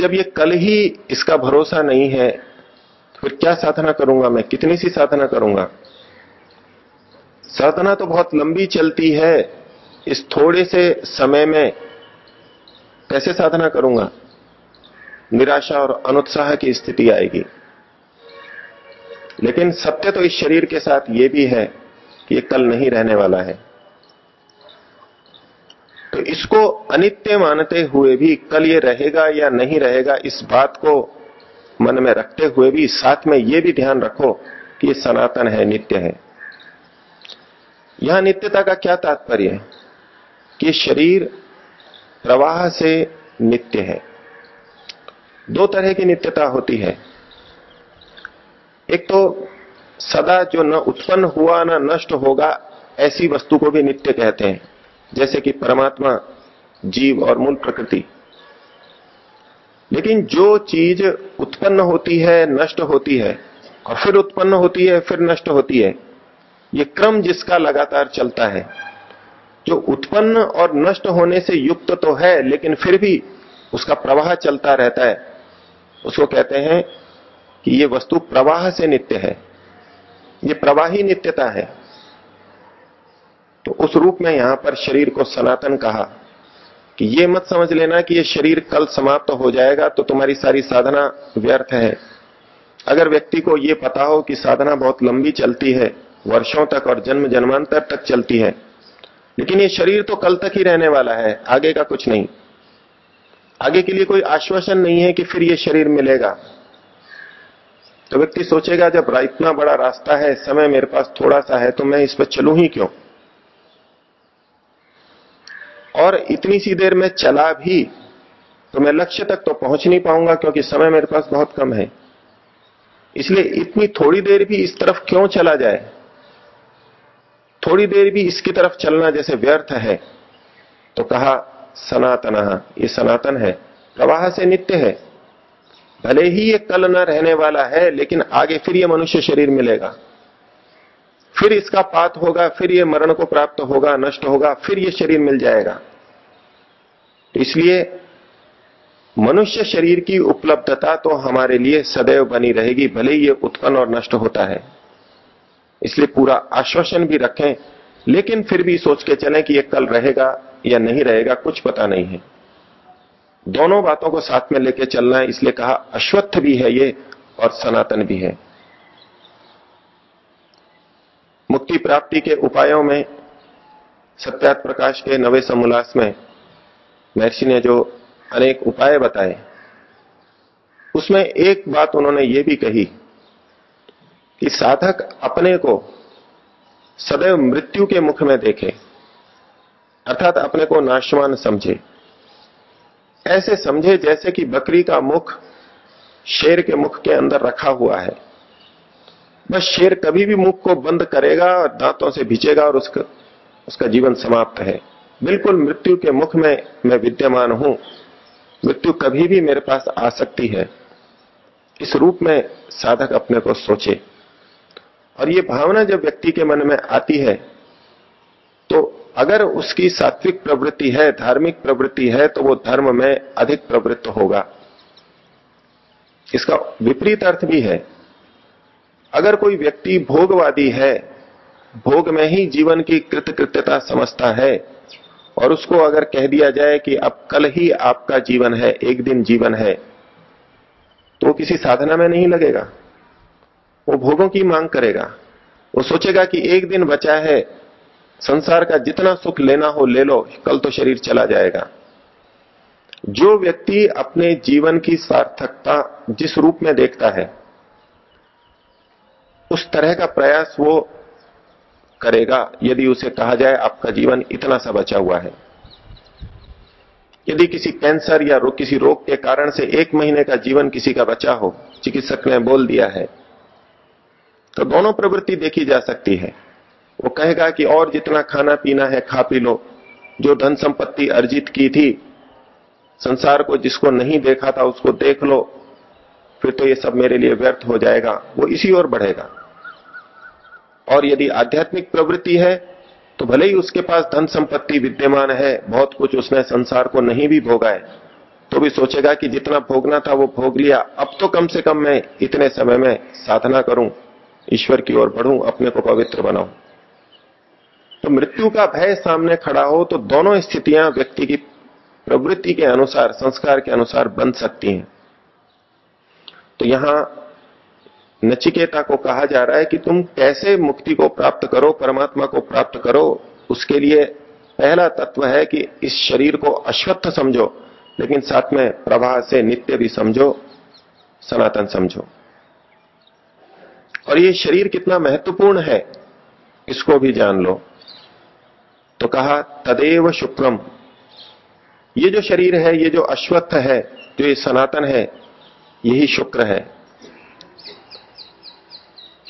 जब ये कल ही इसका भरोसा नहीं है तो फिर क्या साधना करूँगा मैं? कितनी सी साधना करूँगा? साधना तो बहुत लंबी चलती है। इस थोड़े से समय में कैसे साधना करूँगा? निराशा और अनुत्साह की स्थिति आएगी। लेकिन सत्य तो इस शरीर के साथ यह भी है कि ये कल नहीं रहने वाला है। तो इसको अनित्य मानते हुए भी कल ये रहेगा या नहीं रहेगा, इस बात को मन में रखते हुए भी, साथ में ये भी ध्यान रखो कि ये सनातन है, नित्य है। यहाँ नित्यता का क्या तात्पर्य है? कि शरीर प्रवाह से नित्य है। दो तरह की नित्यता होती है। एक तो सदा जो न उत्पन्न हुआ, न नष्ट होगा, ऐसी वस्तु को भी नित्य कहते हैं। जैसे कि परमात्मा, जीव और मूल प्रकृति। लेकिन जो चीज़ उत्पन्न होती है, नष्ट होती है, और फिर उत्पन्न होती है, फिर नष्ट होती है, ये क्रम जिसका लगातार चलता है। जो उत्पन्न और नष्ट होने से युक्त तो है, लेकिन फिर भी उसका प्रवाह चलता रहता है। उसको कहते हैं कि ये वस्तु प्रवाह से नित्य है। ये प्रवाही नित्यता है। तो उस रूप में यहाँ पर शरीर को सनातन कहा कि ये मत समझ लेना कि ये शरीर कल समाप्त तो हो जाएगा तो तुम्हारी सारी साधना व्यर्थ है। अगर व्यक्ति को ये पता हो कि साधना बहुत लंबी चलती है, वर्षों तक और जन्म जन्मांतर तक चलती है, लेकिन ये शरीर तो कल तक ही रहने वाला है, आगे का कुछ नहीं। आगे के लिए कोई आश्वासन नहीं है कि फिर ये शरीर मिलेगा। तो व्यक्ति सोचेगा, जब इतना बड़ा रास्ता है, समय मेरे पास थोड़ा सा है तो मैं इस पर चलू ही क्यों? और इतनी सी देर में चला भी तो मैं लक्ष्य तक तो पहुँच नहीं पाऊँगा क्योंकि समय मेरे पास बहुत कम है। इसलिए इतनी थोड़ी देर भी इस तरफ़ क्यों चला जाए? थोड़ी देर भी इसकी तरफ़ चलना जैसे व्यर्थ है। तो कहा, सनातन, ये सनातन है। प्रवाह से नित्य है। भले ही ये कल न रहने वाला है, लेकिन आगे फिर ये मनुष्य शरीर मिलेगा। फिर इसका पात होगा, फिर ये मरण को प्राप्त होगा, नष्ट होगा, फिर ये शरीर मिल जाएगा। इसलिए मनुष्य शरीर की उपलब्धता तो हमारे लिए सदैव बनी रहेगी, भले ही ये उत्पन्न और नष्ट होता है। इसलिए पूरा आश्वासन भी रखें, लेकिन फिर भी सोच के चलें कि ये कल रहेगा या नहीं रहेगा, कुछ पता नहीं है। दोनों बातों को साथ में लेके चलना है, इसलिए कहा अश्वत्थ भी है ये और सनातन भी है। मुक्ति प्राप्ति के उपायों में सत्यात प्रकाश के नवे समोल्लास में महर्षि ने जो अनेक उपाय बताए, उसमें एक बात उन्होंने ये भी कही कि साधक अपने को सदैव मृत्यु के मुख में देखे, अर्थात अपने को नाशवान समझे। ऐसे समझे जैसे कि बकरी का मुख शेर के मुख के अंदर रखा हुआ है। बस शेर कभी भी मुख को बंद करेगा और दांतों से भिजेगा और उसका उसका जीवन समाप्त है। बिल्कुल मृत्यु के मुख में मैं विद्यमान हूँ। मृत्यु कभी भी मेरे पास आ सकती है। इस रूप में साधक अपने को सोचे। और ये भावना जब व्यक्ति के मन में आती है तो अगर उसकी सात्विक प्रवृत्ति है, धार्मिक प्रवृत्ति है तो वो धर्म में अधिक प्रवृत्त होगा। इसका विपरीत अर्थ भी है। अगर कोई व्यक्ति भोगवादी है, भोग में ही जीवन की कृतकृत्यता समझता है, और उसको अगर कह दिया जाए कि अब कल ही आपका जीवन है, एक दिन जीवन है तो किसी साधना में नहीं लगेगा। वो भोगों की मांग करेगा। वो सोचेगा कि एक दिन बचा है, संसार का जितना सुख लेना हो ले लो, कल तो शरीर चला जाएगा। जो व्यक्ति अपने जीवन की सार्थकता जिस रूप में देखता है उस तरह का प्रयास वो करेगा यदि उसे कहा जाए आपका जीवन इतना सा बचा हुआ है। यदि किसी कैंसर या रो, किसी रोग के कारण से एक महीने का जीवन किसी का बचा हो चिकित्सक ने बोल दिया है तो दोनों प्रवृत्ति देखी जा सकती है। वो कहेगा कि और जितना खाना पीना है खा पी लो। जो धन संपत्ति अर्जित की थी संसार को जिसको नहीं देखा था उसको देख लो फिर तो ये सब मेरे लिए व्यर्थ हो जाएगा। वो इसी ओर बढ़ेगा। और यदि आध्यात्मिक प्रवृत्ति है तो भले ही उसके पास धन संपत्ति विद्यमान है, बहुत कुछ उसने संसार को नहीं भी भोगा है तो भी सोचेगा कि जितना भोगना था वो भोग लिया। अब तो कम से कम मैं इतने समय में साधना करूँ, ईश्वर की ओर बढ़ूं, अपने को पवित्र बनाऊँ। तो मृत्यु का भय सामने खड़ा हो तो दोनों स्थितियाँ व्यक्ति की प्रवृत्ति के अनुसार, संस्कार के अनुसार बन सकती हैं। तो यहाँ नचिकेता को कहा जा रहा है कि तुम कैसे मुक्ति को प्राप्त करो, परमात्मा को प्राप्त करो, उसके लिए पहला तत्व है कि इस शरीर को अश्वत्थ समझो, लेकिन साथ में प्रवाह से नित्य भी समझो, सनातन समझो। और ये शरीर कितना महत्वपूर्ण है, इसको भी जान लो। तो कहा, तदेव शुक्रम। ये जो शरीर है, ये जो अश्वत्थ है, जो ये सनातन है, यही शुक्र है।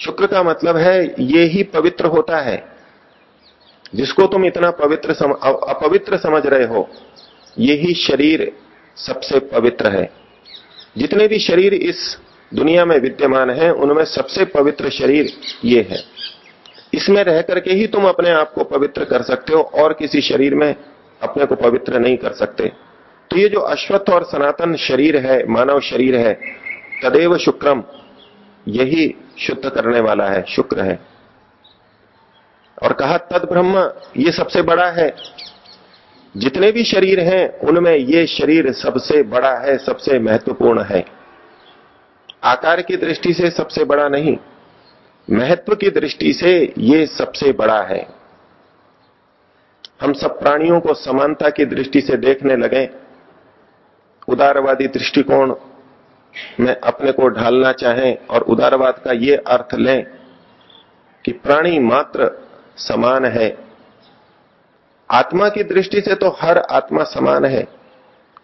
शुक्र का मतलब है ये ही पवित्र होता है। जिसको तुम इतना पवित्र सम, अपवित्र समझ रहे हो यही शरीर सबसे पवित्र है। जितने भी शरीर इस दुनिया में विद्यमान है उनमें सबसे पवित्र शरीर ये है। इसमें रह करके ही तुम अपने आप को पवित्र कर सकते हो और किसी शरीर में अपने को पवित्र नहीं कर सकते। तो ये जो अश्वत्थ और सनातन शरीर है मानव शरीर है तदेव शुक्रम। यही शुद्ध करने वाला है, शुक्र है। और कहा, तद ब्रह्म ये सबसे बड़ा है। जितने भी शरीर हैं, उनमें ये शरीर सबसे बड़ा है, सबसे महत्वपूर्ण है। आकार की दृष्टि से सबसे बड़ा नहीं, महत्व की दृष्टि से ये सबसे बड़ा है। हम सब प्राणियों को समानता की दृष्टि से देखने लगे। उदारवादी दृष्टिकोण में अपने को ढालना चाहें और उदारवाद का ये अर्थ लें कि प्राणी मात्र समान है। आत्मा की दृष्टि से तो हर आत्मा समान है,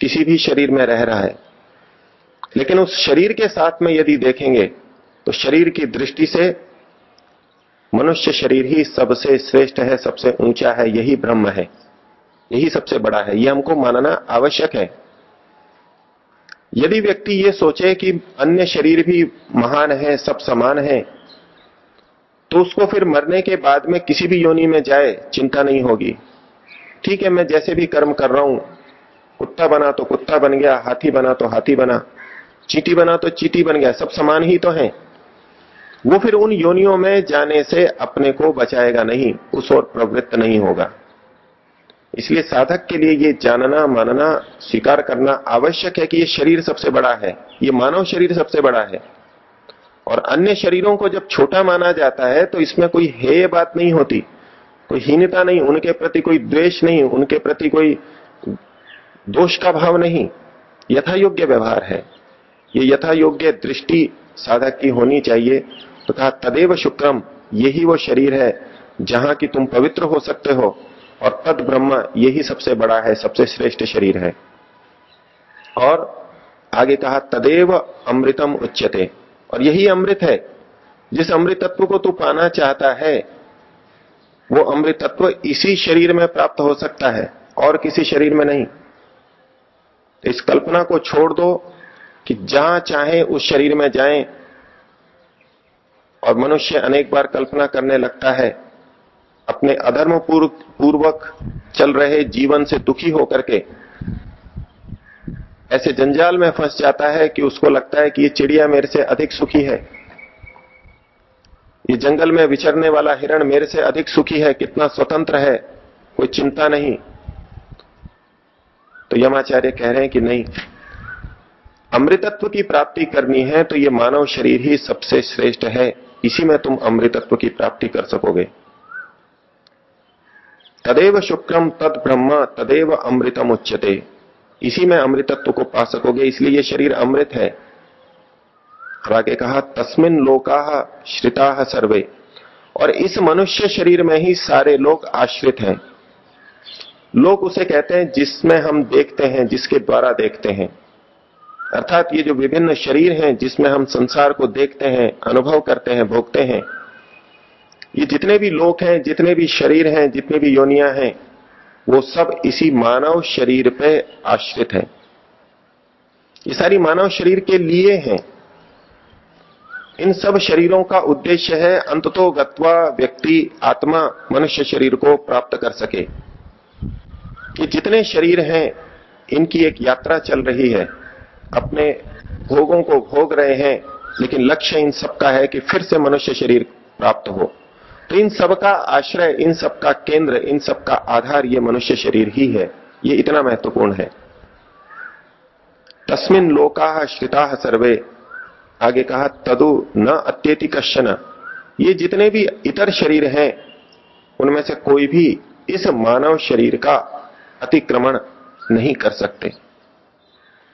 किसी भी शरीर में रह रहा है। लेकिन उस शरीर के साथ में यदि देखेंगे तो शरीर की दृष्टि से मनुष्य शरीर ही सबसे श्रेष्ठ है, सबसे ऊँचा है, यही ब्रह्म है, यही सबसे बड़ा है। यह हमको मानना आवश्यक है। यदि व्यक्ति ये सोचे कि अन्य शरीर भी महान है, सब समान है तो उसको फिर मरने के बाद में किसी भी योनि में जाए, चिंता नहीं होगी। ठीक है, मैं जैसे भी कर्म कर रहा हूँ, कुत्ता बना तो कुत्ता बन गया, हाथी बना तो हाथी बना, चीटी बना तो चीटी बन गया, सब समान ही तो है। वो फिर उन योनियों में जाने से अपने को बचाएगा नहीं, उस ओर प्रवृत्त नहीं होगा। इसलिए साधक के लिए ये जानना, मानना, स्वीकार करना आवश्यक है कि ये शरीर सबसे बड़ा है। ये मानव शरीर सबसे बड़ा है। और अन्य शरीरों को जब छोटा माना जाता है तो इसमें कोई हे बात नहीं होती। कोई हीनता नहीं, उनके प्रति कोई द्वेष नहीं, उनके प्रति कोई दोष का भाव नहीं। यथा योग्य व्यवहार है। ये यथा योग्य दृष्टि साधक की होनी चाहिए। तो तदेव शुक्रम, यही वो शरीर है जहाँ की तुम पवित्र हो सकते हो। और तद ब्रह्म यही सबसे बड़ा है, सबसे श्रेष्ठ शरीर है। और आगे कहा, तदेव अमृतम उच्चते और यही अमृत है। जिस अमृत तत्व को तू पाना चाहता है, वो अमृत तत्व इसी शरीर में प्राप्त हो सकता है, और किसी शरीर में नहीं। इस कल्पना को छोड़ दो कि जहाँ चाहे उस शरीर में जाएँ, और मनुष्य अनेक बार कल्पना करने लगता है अपने अधर्म पूर्वक चल रहे जीवन से दुखी होकर के ऐसे जंजाल में फंस जाता है कि उसको लगता है कि ये चिड़िया मेरे से अधिक सुखी है। ये जंगल में विचरने वाला हिरण मेरे से अधिक सुखी है, कितना स्वतंत्र है, कोई चिंता नहीं। तो यमाचार्य कह रहे हैं कि नहीं, अमृतत्व की प्राप्ति करनी है तो ये मानव शरीर ही सबसे श्रेष्ठ है, इसी में तुम अमृतत्व की प्राप्ति कर सकोगे। तदेव शुक्रम तद ब्रह्म, तदेव अमृतम उच्चते इसी में अमृतत्व को पा सकोगे, इसलिए ये शरीर अमृत है। और आगे कहा, तस्मिन लोका श्रिता सर्वे। और इस मनुष्य शरीर में ही सारे लोग आश्रित हैं। लोग उसे कहते हैं जिसमें हम देखते हैं, जिसके द्वारा देखते हैं। अर्थात ये जो विभिन्न शरीर हैं, जिसमें हम संसार को देखते हैं, अनुभव करते हैं, भोगते हैं ये जितने भी लोग हैं, जितने भी शरीर हैं, जितने भी योनिया हैं, वो सब इसी मानव शरीर पे आश्रित है। ये सारी मानव शरीर के लिए हैं। इन सब शरीरों का उद्देश्य है अंततो गत्वा व्यक्ति, आत्मा, मनुष्य शरीर को प्राप्त कर सके। ये जितने शरीर हैं, इनकी एक यात्रा चल रही है। अपने भोगों को भोग रहे हैं, लेकिन लक्ष्य इन सबका है कि फिर से मनुष्य शरीर प्राप्त हो। तो इन सबका आश्रय, इन सबका केंद्र, इन सबका आधार ये मनुष्य शरीर ही है। ये इतना महत्वपूर्ण है। तस्मिन लोका श्रिता सर्वे। आगे कहा, तदु न अत्यति कश्चन। ये जितने भी इतर शरीर हैं, उनमें से कोई भी इस मानव शरीर का अतिक्रमण नहीं कर सकते।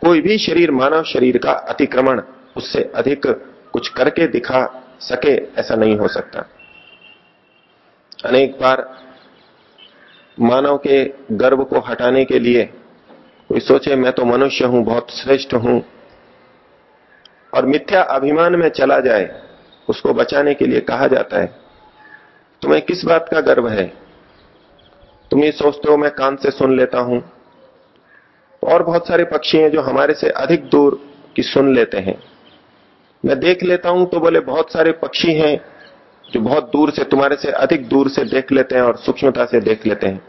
कोई भी शरीर, मानव शरीर का अतिक्रमण उससे अधिक कुछ करके दिखा सके, ऐसा नहीं हो सकता। अनेक बार मानव के गर्व को हटाने के लिए कोई सोचे, मैं तो मनुष्य हूँ, बहुत श्रेष्ठ हूँ। और मिथ्या अभिमान में चला जाए, उसको बचाने के लिए कहा जाता है, तुम्हें किस बात का गर्व है? तुम ये सोचते हो, मैं कान से सुन लेता हूँ। और बहुत सारे पक्षी हैं जो हमारे से अधिक दूर की सुन लेते हैं। मैं देख लेता हूँ तो बोले, बहुत सारे पक्षी हैं जो बहुत दूर से, तुम्हारे से अधिक दूर से देख लेते हैं और सूक्ष्मता से देख लेते हैं।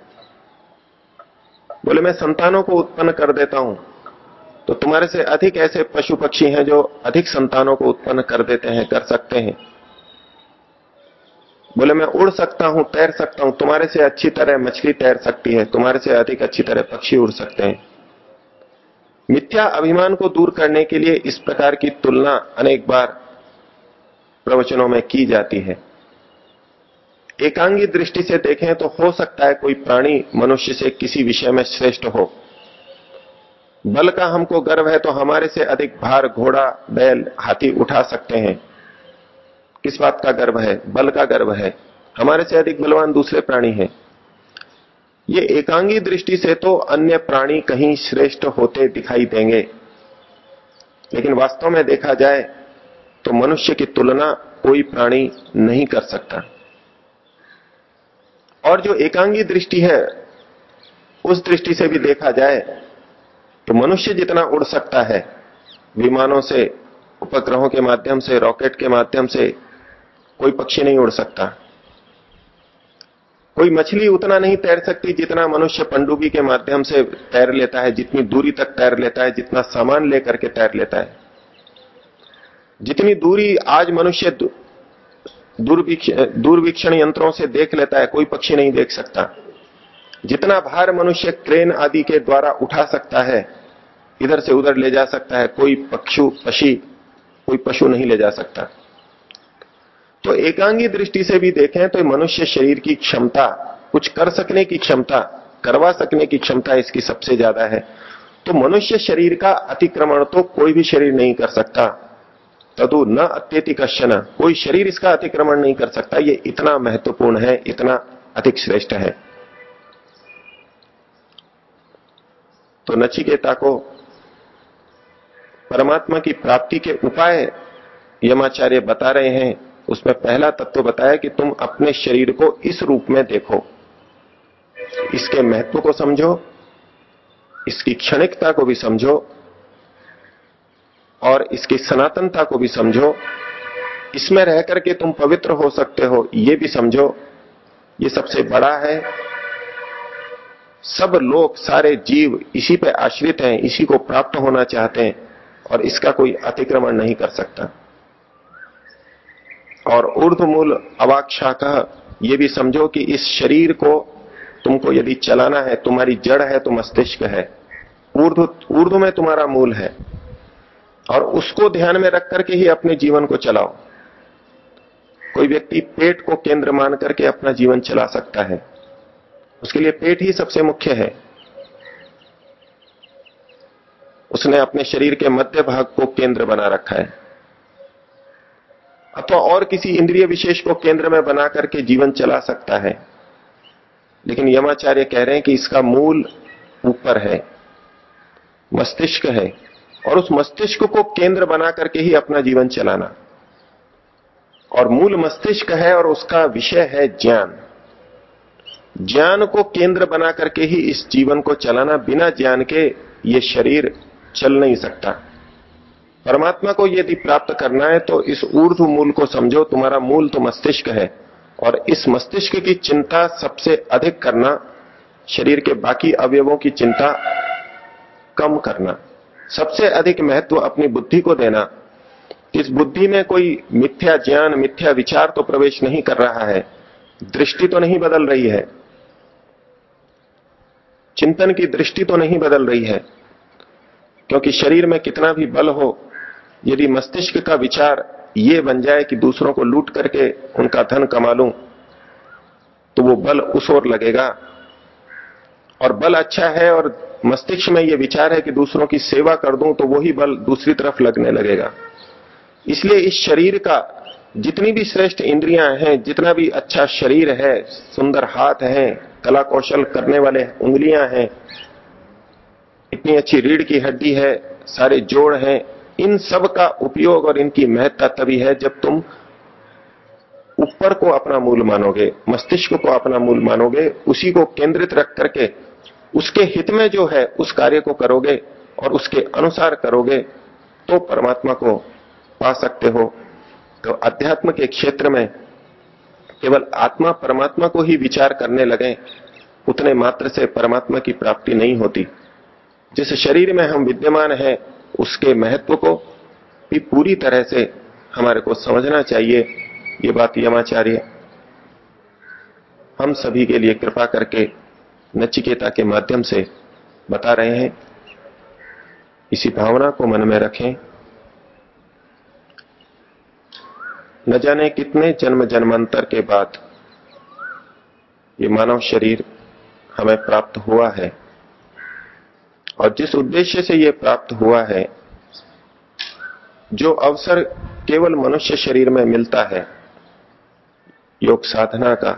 बोले, मैं संतानों को उत्पन्न कर देता हूँ। तो तुम्हारे से अधिक ऐसे पशु पक्षी हैं जो अधिक संतानों को उत्पन्न कर देते हैं, कर सकते हैं। बोले, मैं उड़ सकता हूँ, तैर सकता हूँ। तुम्हारे से अच्छी तरह मछली तैर सकती है, तुम्हारे से अधिक अच्छी तरह पक्षी उड़ सकते हैं। मिथ्या अभिमान को दूर करने के लिए इस प्रकार की तुलना अनेक बार प्रवचनों में की जाती है। एकांगी दृष्टि से देखें तो हो सकता है कोई प्राणी मनुष्य से किसी विषय में श्रेष्ठ हो। बल का हमको गर्व है तो हमारे से अधिक भार, घोड़ा, बैल, हाथी उठा सकते हैं। किस बात का गर्व है? बल का गर्व है। हमारे से अधिक बलवान दूसरे प्राणी हैं। ये एकांगी दृष्टि से तो अन्य प्राणी कहीं श्रेष्ठ होते दिखाई देंगे। लेकिन वास्तव में देखा जाए तो मनुष्य की तुलना कोई प्राणी नहीं कर सकता। और जो एकांगी दृष्टि है, उस दृष्टि से भी देखा जाए तो मनुष्य जितना उड़ सकता है, विमानों से, उपग्रहों के माध्यम से, रॉकेट के माध्यम से, कोई पक्षी नहीं उड़ सकता। कोई मछली उतना नहीं तैर सकती जितना मनुष्य पंडुबी के माध्यम से तैर लेता है, जितनी दूरी तक तैर लेता है, जितना सामान लेकर के तैर लेता है। जितनी दूरी आज मनुष्य दूरवीक्षण यंत्रों से देख लेता है, कोई पक्षी नहीं देख सकता। जितना भार मनुष्य क्रेन आदि के द्वारा उठा सकता है, इधर से उधर ले जा सकता है, कोई पक्षु, पशी, कोई पशु नहीं ले जा सकता। तो एकांगी दृष्टि से भी देखें तो मनुष्य शरीर की क्षमता, कुछ कर सकने की क्षमता, करवा सकने की क्षमता इसकी सबसे ज़्यादा है। तो मनुष्य शरीर का अतिक्रमण तो कोई भी शरीर नहीं कर सकता। तदु न अत्यति कश्चन। कोई शरीर इसका अतिक्रमण नहीं कर सकता। ये इतना महत्वपूर्ण है, इतना अधिक श्रेष्ठ है। तो नचिकेता को परमात्मा की प्राप्ति के उपाय यमाचार्य बता रहे हैं। उसमें पहला तत्व बताया कि तुम अपने शरीर को इस रूप में देखो। इसके महत्व को समझो। इसकी क्षणिकता को भी समझो। और इसकी सनातनता को भी समझो। इसमें रह करके तुम पवित्र हो सकते हो, ये भी समझो। ये सबसे बड़ा है। सब लोग, सारे जीव इसी पे आश्रित हैं, इसी को प्राप्त होना चाहते हैं और इसका कोई अतिक्रमण नहीं कर सकता। और ऊर्धमूल अवाक्षा का ये भी समझो कि इस शरीर को तुमको यदि चलाना है, तुम्हारी जड़ है तो मस्तिष्क है। ऊर्ध ऊर्ध में तुम्हारा मूल है। और उसको ध्यान में रख करके ही अपने जीवन को चलाओ। कोई व्यक्ति पेट को केंद्र मान करके अपना जीवन चला सकता है। उसके लिए पेट ही सबसे मुख्य है। उसने अपने शरीर के मध्य भाग को केंद्र बना रखा है। अथवा और किसी इंद्रिय विशेष को केंद्र में बना करके जीवन चला सकता है। लेकिन यमाचार्य कह रहे हैं कि इसका मूल ऊपर है, मस्तिष्क है। और उस मस्तिष्क को केंद्र बना करके ही अपना जीवन चलाना। और मूल मस्तिष्क है और उसका विषय है ज्ञान। ज्ञान को केंद्र बना करके ही इस जीवन को चलाना, बिना ज्ञान के ये शरीर चल नहीं सकता। परमात्मा को यदि प्राप्त करना है तो इस ऊर्ध मूल को समझो, तुम्हारा मूल तो मस्तिष्क है। और इस मस्तिष्क की चिंता सबसे अधिक करना, शरीर के बाकी अवयवों की चिंता कम करना। सबसे अधिक महत्व अपनी बुद्धि को देना। इस बुद्धि में कोई मिथ्या ज्ञान, मिथ्या विचार तो प्रवेश नहीं कर रहा है। दृष्टि तो नहीं बदल रही है। चिंतन की दृष्टि तो नहीं बदल रही है। क्योंकि शरीर में कितना भी बल हो, यदि मस्तिष्क का विचार ये बन जाए कि दूसरों को लूट करके उनका धन कमा लूँ तो वो बल उस ओर लगेगा। और बल अच्छा है और मस्तिष्क में ये विचार है कि दूसरों की सेवा कर दूँ तो वही बल दूसरी तरफ़ लगने लगेगा। इसलिए इस शरीर का जितनी भी श्रेष्ठ इंद्रियाँ हैं, जितना भी अच्छा शरीर है, सुंदर हाथ है कला कौशल करने वाले उंगलियाँ हैं, इतनी अच्छी रीढ़ की हड्डी है, सारे जोड़ हैं, इन सब का उपयोग और इनकी महत्ता तभी है जब तुम ऊपर को अपना मूल मानोगे, मस्तिष्क को अपना मूल मानोगे, उसी को केंद्रित रख करके उसके हित में जो है, उस कार्य को करोगे और उसके अनुसार करोगे तो परमात्मा को पा सकते हो। तो अध्यात्म के क्षेत्र में केवल आत्मा परमात्मा को ही विचार करने लगे, उतने मात्र से परमात्मा की प्राप्ति नहीं होती। जिस शरीर में हम विद्यमान हैं, उसके महत्व को भी पूरी तरह से हमारे को समझना चाहिए, ये बात यमाचार्य। हम सभी के लिए कृपा करके नचिकेता के माध्यम से बता रहे हैं। इसी भावना को मन में रखें। न जाने कितने जन्म जन्मांतर के बाद ये मानव शरीर हमें प्राप्त हुआ है। और जिस उद्देश्य से ये प्राप्त हुआ है, जो अवसर केवल मनुष्य शरीर में मिलता है, योग साधना का,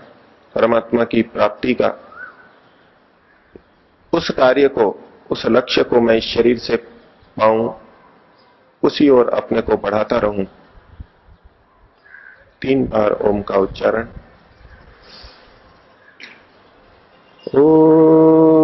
परमात्मा की प्राप्ति का उस कार्य को, उस लक्ष्य को मैं इस शरीर से पाऊँ, उसी ओर अपने को बढ़ाता रहूँ। तीन बार ओम का उच्चारण। ओ